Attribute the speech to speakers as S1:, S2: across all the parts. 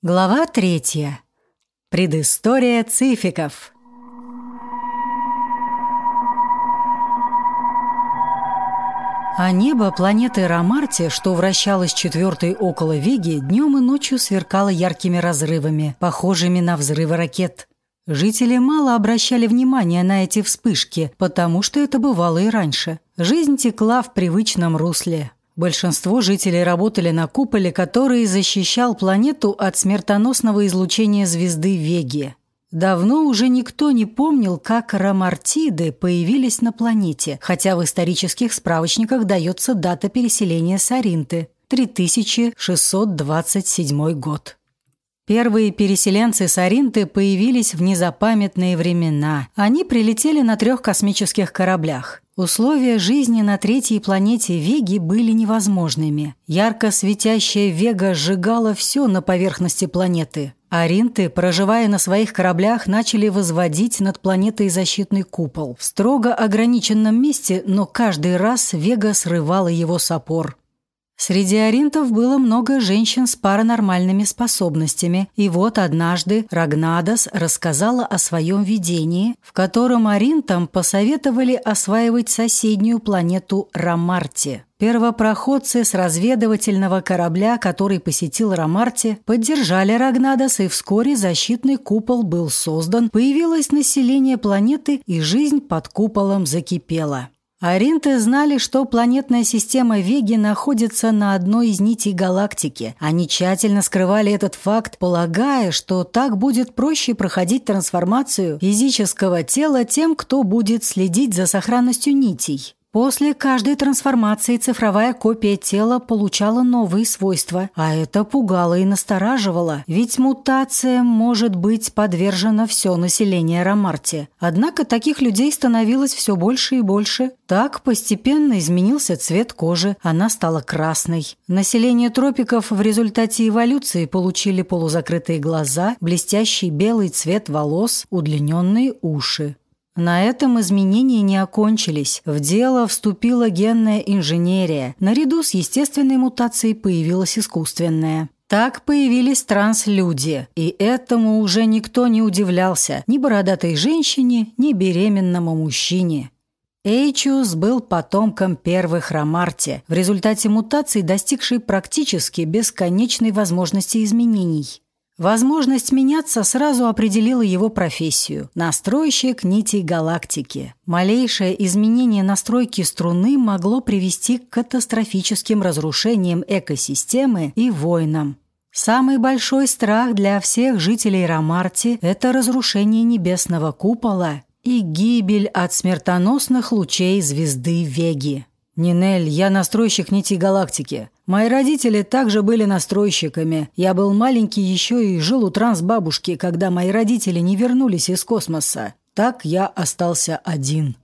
S1: Глава третья. Предыстория цификов. А небо планеты Ромарте, что вращалось четвертой около Веги, днем и ночью сверкало яркими разрывами, похожими на взрывы ракет. Жители мало обращали внимания на эти вспышки, потому что это бывало и раньше. Жизнь текла в привычном русле. Большинство жителей работали на куполе, который защищал планету от смертоносного излучения звезды Веги. Давно уже никто не помнил, как ромартиды появились на планете, хотя в исторических справочниках дается дата переселения Саринты – 3627 год. Первые переселенцы Саринты появились в незапамятные времена. Они прилетели на трех космических кораблях. Условия жизни на третьей планете Веги были невозможными. Ярко светящая Вега сжигала все на поверхности планеты. Аринты, проживая на своих кораблях, начали возводить над планетой защитный купол. В строго ограниченном месте, но каждый раз Вега срывала его с опор. Среди аринтов было много женщин с паранормальными способностями, и вот однажды Рагнадас рассказала о своем видении, в котором аринтам посоветовали осваивать соседнюю планету Ромарти. Первопроходцы с разведывательного корабля, который посетил Ромарти, поддержали Рагнадас, и вскоре защитный купол был создан, появилось население планеты, и жизнь под куполом закипела. Аринты знали, что планетная система Веги находится на одной из нитей галактики. Они тщательно скрывали этот факт, полагая, что так будет проще проходить трансформацию физического тела тем, кто будет следить за сохранностью нитей. После каждой трансформации цифровая копия тела получала новые свойства, а это пугало и настораживало, ведь мутациям может быть подвержено все население Ромарти. Однако таких людей становилось все больше и больше. Так постепенно изменился цвет кожи, она стала красной. Население тропиков в результате эволюции получили полузакрытые глаза, блестящий белый цвет волос, удлиненные уши. На этом изменения не окончились. В дело вступила генная инженерия. Наряду с естественной мутацией появилась искусственная. Так появились транслюди, и этому уже никто не удивлялся, ни бородатой женщине, ни беременному мужчине. Эйчус был потомком первых Ромарти, в результате мутаций достигшей практически бесконечной возможности изменений. Возможность меняться сразу определила его профессию – настройщик нитей галактики. Малейшее изменение настройки струны могло привести к катастрофическим разрушениям экосистемы и войнам. Самый большой страх для всех жителей Ромарти – это разрушение небесного купола и гибель от смертоносных лучей звезды Веги. «Нинель, я настройщик нити галактики. Мои родители также были настройщиками. Я был маленький еще и жил у трансбабушки, когда мои родители не вернулись из космоса. Так я остался один».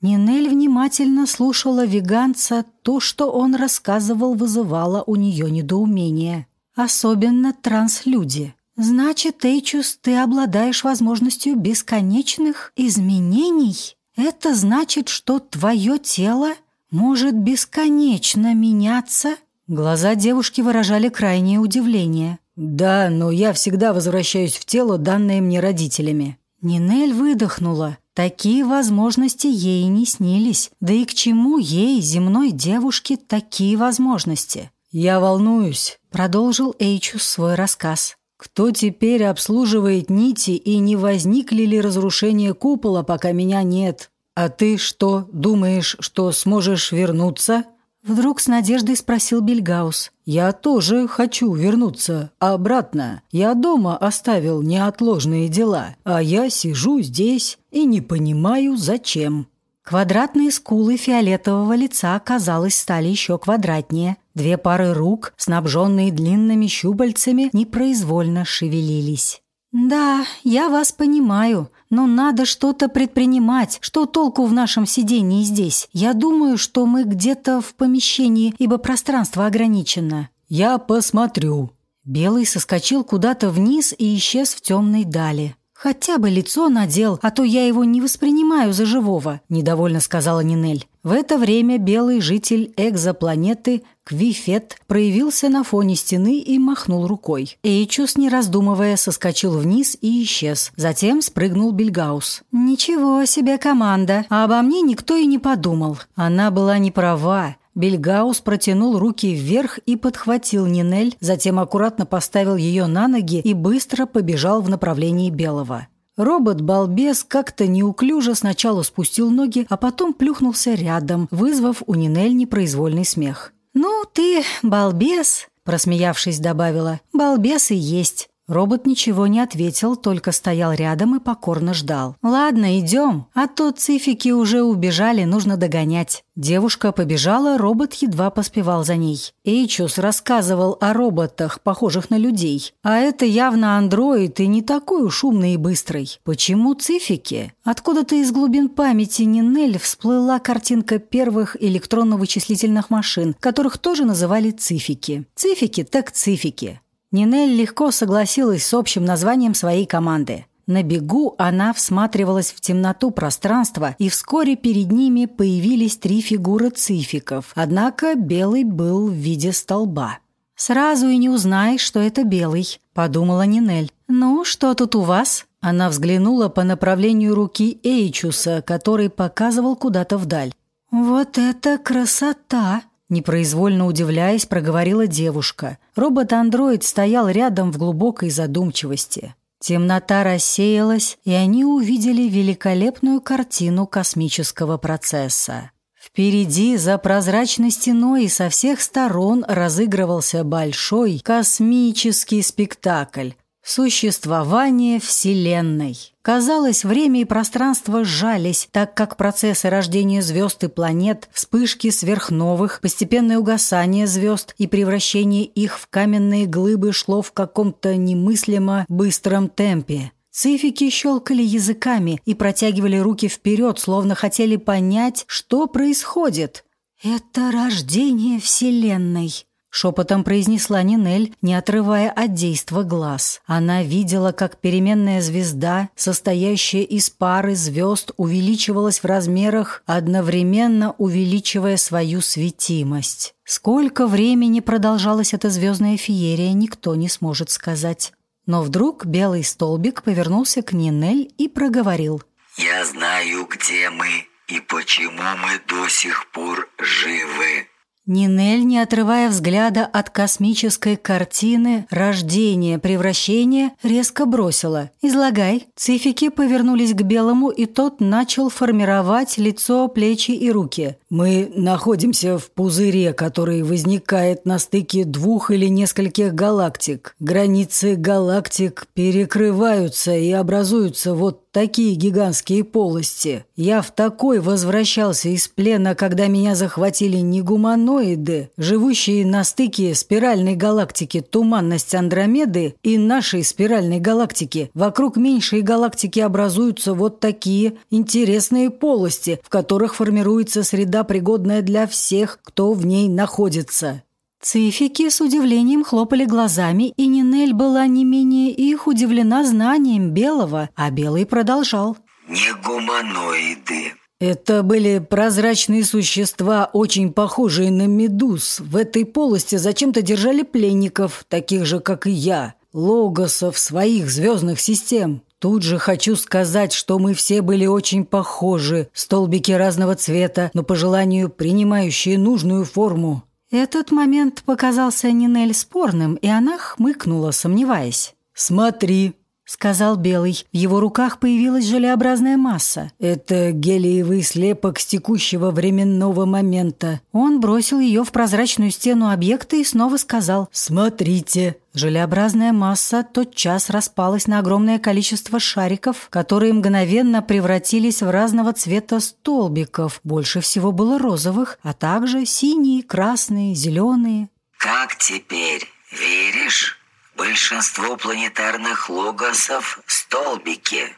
S1: Нинель внимательно слушала веганца. То, что он рассказывал, вызывало у нее недоумение. Особенно транслюди. «Значит, Эйчус, ты обладаешь возможностью бесконечных изменений? Это значит, что твое тело может бесконечно меняться?» Глаза девушки выражали крайнее удивление. «Да, но я всегда возвращаюсь в тело, данное мне родителями». Нинель выдохнула. Такие возможности ей не снились. Да и к чему ей, земной девушке, такие возможности? «Я волнуюсь», — продолжил Эйчус свой рассказ. «Кто теперь обслуживает нити и не возникли ли разрушения купола, пока меня нет?» «А ты что, думаешь, что сможешь вернуться?» Вдруг с надеждой спросил Бельгаус. «Я тоже хочу вернуться обратно. Я дома оставил неотложные дела, а я сижу здесь и не понимаю, зачем». Квадратные скулы фиолетового лица, казалось, стали еще квадратнее. Две пары рук, снабженные длинными щупальцами, непроизвольно шевелились. «Да, я вас понимаю, но надо что-то предпринимать. Что толку в нашем сидении здесь? Я думаю, что мы где-то в помещении, ибо пространство ограничено». «Я посмотрю». Белый соскочил куда-то вниз и исчез в темной дали. «Хотя бы лицо надел, а то я его не воспринимаю за живого», – недовольно сказала Нинель. В это время белый житель экзопланеты Квифет проявился на фоне стены и махнул рукой. Эйчус, не раздумывая, соскочил вниз и исчез. Затем спрыгнул Бельгаус. «Ничего себе команда! А обо мне никто и не подумал. Она была не права. Бельгаус протянул руки вверх и подхватил Нинель, затем аккуратно поставил ее на ноги и быстро побежал в направлении Белого. Робот-балбес как-то неуклюже сначала спустил ноги, а потом плюхнулся рядом, вызвав у Нинель непроизвольный смех. «Ну, ты балбес», – просмеявшись, добавила. «Балбес и есть. Робот ничего не ответил, только стоял рядом и покорно ждал. «Ладно, идем, а то цифики уже убежали, нужно догонять». Девушка побежала, робот едва поспевал за ней. Эйчус рассказывал о роботах, похожих на людей. А это явно андроид и не такой уж умный и быстрый. Почему цифики? Откуда-то из глубин памяти Нинель всплыла картинка первых электронно-вычислительных машин, которых тоже называли цифики. Цифики так цифики. Нинель легко согласилась с общим названием своей команды. На бегу она всматривалась в темноту пространства, и вскоре перед ними появились три фигуры цификов, однако белый был в виде столба. «Сразу и не узнаешь, что это белый», – подумала Нинель. «Ну, что тут у вас?» Она взглянула по направлению руки Эйчуса, который показывал куда-то вдаль. «Вот это красота!» Непроизвольно удивляясь, проговорила девушка. Робот-андроид стоял рядом в глубокой задумчивости. Темнота рассеялась, и они увидели великолепную картину космического процесса. Впереди, за прозрачной стеной со всех сторон разыгрывался большой космический спектакль, Существование Вселенной. Казалось, время и пространство сжались, так как процессы рождения звезд и планет, вспышки сверхновых, постепенное угасание звезд и превращение их в каменные глыбы шло в каком-то немыслимо быстром темпе. Цифики щелкали языками и протягивали руки вперед, словно хотели понять, что происходит. «Это рождение Вселенной», Шепотом произнесла Нинель, не отрывая от действа глаз. Она видела, как переменная звезда, состоящая из пары звезд, увеличивалась в размерах, одновременно увеличивая свою светимость. Сколько времени продолжалась эта звездная феерия, никто не сможет сказать. Но вдруг белый столбик повернулся к Нинель и проговорил.
S2: «Я знаю, где мы и почему мы до сих пор живы».
S1: Нинель, не отрывая взгляда от космической картины рождения, превращения, резко бросила. «Излагай». Цифики повернулись к белому, и тот начал формировать лицо, плечи и руки.
S3: «Мы находимся в пузыре, который возникает на стыке двух или нескольких галактик. Границы галактик перекрываются и образуются вот такие гигантские полости. Я в такой возвращался из плена, когда меня захватили не гуманоиды, живущие на стыке спиральной галактики туманность Андромеды и нашей спиральной галактики. Вокруг меньшей галактики образуются вот такие интересные полости, в которых формируется среда, пригодная для всех, кто в ней находится.
S1: Цифики с удивлением хлопали глазами, и Нинель была не менее их удивлена знанием Белого, а Белый продолжал.
S2: «Не гуманоиды».
S3: Это были прозрачные существа, очень похожие на медуз. В этой полости зачем-то держали пленников, таких же, как и я, логосов своих звездных систем. Тут же хочу сказать, что мы все были очень похожи, столбики разного цвета, но по желанию принимающие нужную форму.
S1: Этот момент показался Нинель спорным, и она хмыкнула, сомневаясь.
S3: «Смотри», —
S1: сказал Белый. В его руках появилась желеобразная масса.
S3: «Это гелиевый слепок с текущего временного момента».
S1: Он бросил ее в прозрачную стену объекта и снова сказал
S3: «Смотрите».
S1: Желеобразная масса тотчас распалась на огромное количество шариков, которые мгновенно превратились в разного цвета столбиков. Больше всего было розовых, а также синие, красные, зеленые.
S2: «Как теперь? Веришь?» Большинство планетарных логосов – столбики.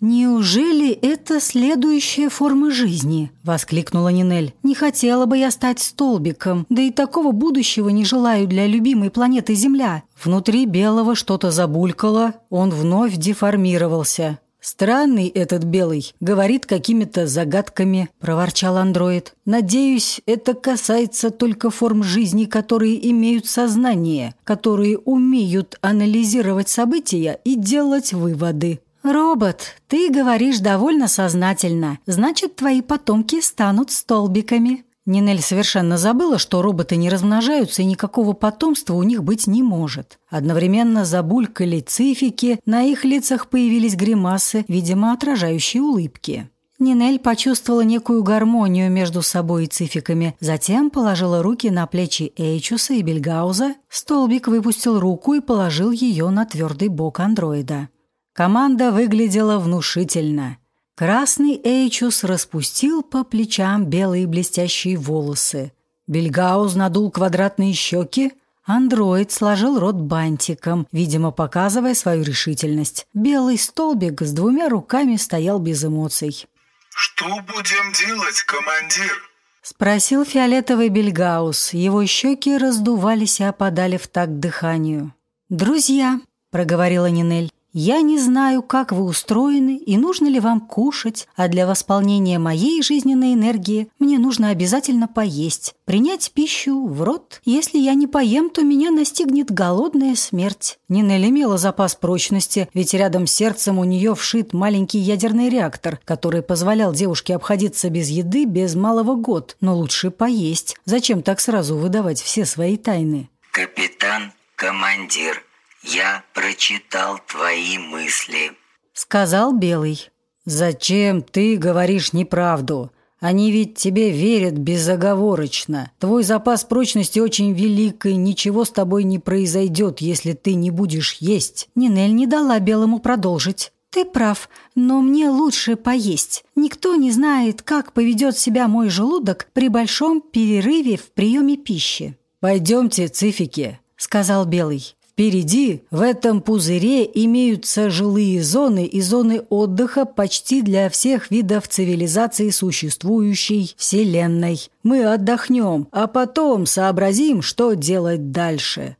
S1: «Неужели это следующая форма жизни?» – воскликнула Нинель. «Не хотела бы я стать столбиком, да и такого будущего не желаю для любимой планеты Земля». Внутри белого что-то забулькало, он вновь деформировался. «Странный этот белый, говорит какими-то загадками», – проворчал андроид. «Надеюсь, это касается только форм жизни, которые имеют сознание, которые умеют анализировать события и делать выводы».
S4: «Робот, ты говоришь довольно сознательно. Значит, твои потомки станут столбиками».
S1: Нинель совершенно забыла, что роботы не размножаются и никакого потомства у них быть не может. Одновременно забулькали цифики, на их лицах появились гримасы, видимо, отражающие улыбки. Нинель почувствовала некую гармонию между собой и цификами, затем положила руки на плечи Эйчуса и Бельгауза, столбик выпустил руку и положил ее на твердый бок андроида. Команда выглядела внушительно. Красный Эйчус распустил по плечам белые блестящие волосы. Бельгауз надул квадратные щеки. Андроид сложил рот бантиком, видимо, показывая свою решительность. Белый столбик с двумя руками стоял без эмоций.
S5: «Что будем делать, командир?»
S1: Спросил фиолетовый Бельгаус. Его щеки раздувались и опадали в такт дыханию. «Друзья», — проговорила Нинель, я не знаю, как вы устроены и нужно ли вам кушать, а для восполнения моей жизненной энергии мне нужно обязательно поесть, принять пищу в рот. Если я не поем, то меня настигнет голодная смерть. Нинель имела запас прочности, ведь рядом с сердцем у нее вшит маленький ядерный реактор, который позволял девушке обходиться без еды без малого год. Но лучше поесть. Зачем так сразу выдавать все свои тайны?
S2: Капитан, командир, «Я прочитал твои мысли», —
S1: сказал Белый. «Зачем ты говоришь неправду? Они ведь тебе верят безоговорочно. Твой запас прочности очень велик, и ничего с тобой не произойдет, если ты не будешь есть».
S4: Нинель не дала Белому продолжить. «Ты прав, но мне лучше поесть. Никто не знает, как поведет себя мой желудок при большом перерыве в приеме пищи».
S1: «Пойдемте, цифики», — сказал Белый. Впереди, в этом пузыре, имеются жилые зоны и зоны отдыха почти для всех видов цивилизации существующей Вселенной. Мы отдохнем, а потом сообразим, что делать дальше.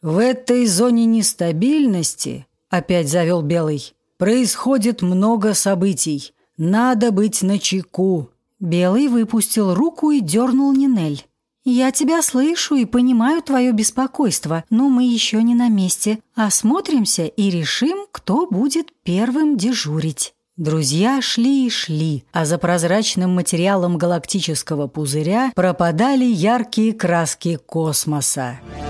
S1: В этой зоне нестабильности, опять завел Белый, происходит много событий. Надо быть начеку.
S4: Белый выпустил руку и дернул Нинель. «Я тебя слышу и понимаю твое беспокойство, но мы еще не на месте. Осмотримся и решим, кто будет первым дежурить».
S1: Друзья шли и шли, а за прозрачным материалом галактического пузыря пропадали яркие краски космоса. «Космоса».